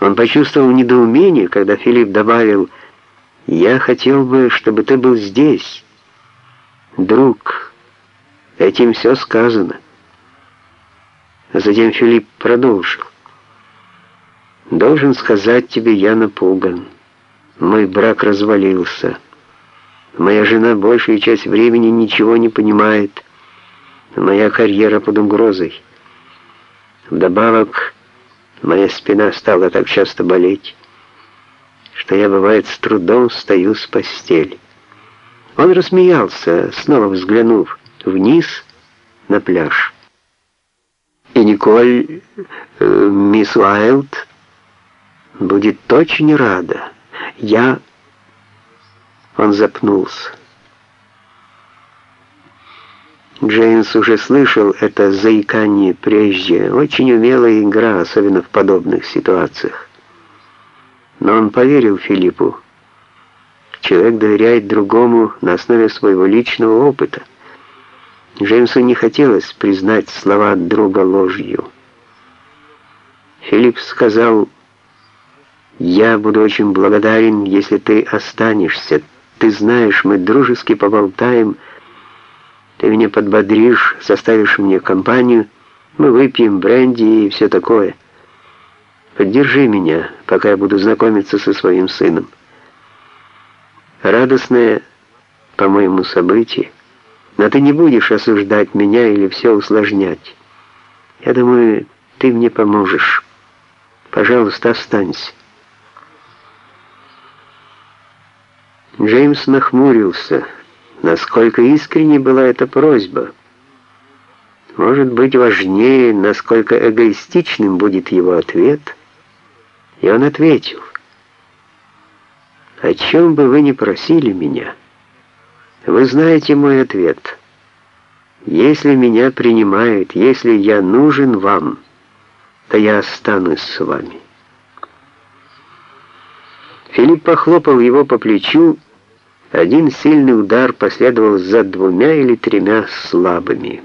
Он почувствовал недоумение, когда Филипп добавил «Я хотел бы, чтобы ты был здесь». «Друг, этим все сказано». Затем Филипп продолжил. «Должен сказать тебе, я напуган. Мой брак развалился. Моя жена большую часть времени ничего не понимает. Моя карьера под угрозой. Вдобавок, моя спина стала так часто болеть, что я, бывает, с трудом встаю с постели». Он рассмеялся, снова взглянув вниз на пляж. И Николь, э, мисс Уайлд, будет очень рада. Я... Он запнулся. Джеймс уже слышал это заикание прежде. Очень умелая игра, особенно в подобных ситуациях. Но он поверил Филиппу. Человек доверяет другому на основе своего личного опыта. Джеймсу не хотелось признать слова друга ложью. Филипп сказал, «Я буду очень благодарен, если ты останешься. Ты знаешь, мы дружески поболтаем. Ты меня подбодришь, составишь мне компанию. Мы выпьем бренди и все такое. Поддержи меня, пока я буду знакомиться со своим сыном». Радостное, по-моему, событие. Но ты не будешь осуждать меня или все усложнять. Я думаю, ты мне поможешь. Пожалуйста, останься. Джеймс нахмурился. Насколько искренне была эта просьба. Может быть, важнее, насколько эгоистичным будет его ответ. И он ответил. «О чем бы вы ни просили меня?» Вы знаете мой ответ. Если меня принимают, если я нужен вам, то я останусь с вами. Филипп похлопал его по плечу. Один сильный удар последовал за двумя или тремя слабыми.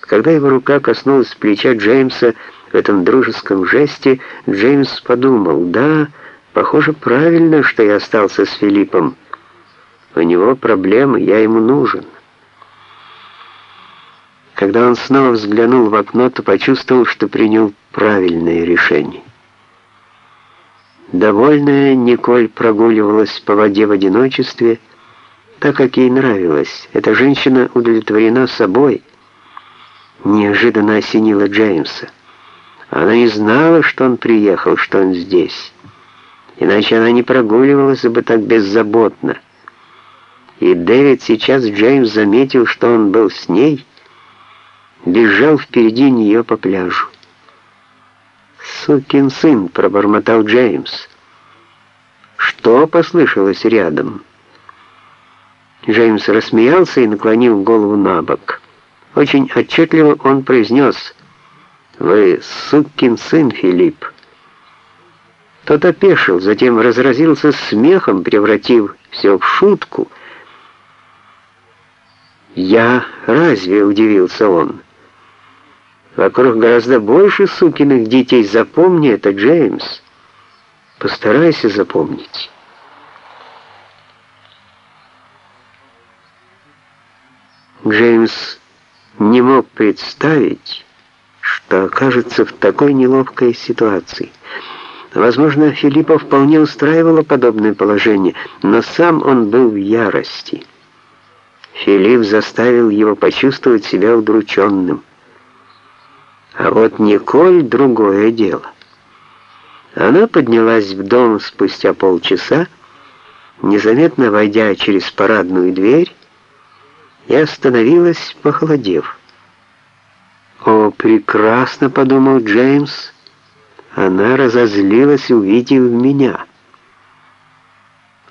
Когда его рука коснулась плеча Джеймса в этом дружеском жесте, Джеймс подумал, да, похоже, правильно, что я остался с Филиппом. У него проблемы, я ему нужен. Когда он снова взглянул в окно, то почувствовал, что принял правильное решение. Довольная, Николь прогуливалась по воде в одиночестве, так как ей нравилось. Эта женщина удовлетворена собой. Неожиданно осенила Джеймса. Она не знала, что он приехал, что он здесь. Иначе она не прогуливалась бы так беззаботно. И Дэвид сейчас Джеймс заметил, что он был с ней, бежал впереди нее по пляжу. «Сукин сын!» — пробормотал Джеймс. «Что?» — послышалось рядом. Джеймс рассмеялся и наклонил голову на бок. Очень отчетливо он произнес «Вы сукин сын, Филипп». Тот опешил, затем разразился смехом, превратив все в шутку — «Я разве?» — удивился он. «Вокруг гораздо больше сукиных детей. Запомни это, Джеймс. Постарайся запомнить». Джеймс не мог представить, что окажется в такой неловкой ситуации. Возможно, Филиппа вполне устраивало подобное положение, но сам он был в ярости. Филипп заставил его почувствовать себя удрученным. А вот Николь — другое дело. Она поднялась в дом спустя полчаса, незаметно войдя через парадную дверь, и остановилась, похолодев. «О, прекрасно!» — подумал Джеймс. Она разозлилась, увидев меня.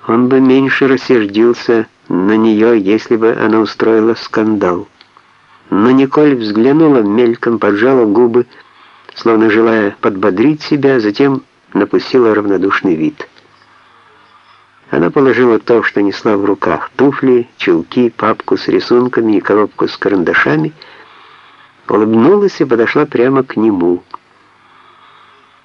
Он бы меньше рассердился, на нее, если бы она устроила скандал. Но Николь взглянула, мельком поджала губы, словно желая подбодрить себя, затем напустила равнодушный вид. Она положила то, что несла в руках, туфли, чулки, папку с рисунками и коробку с карандашами, улыбнулась и подошла прямо к нему —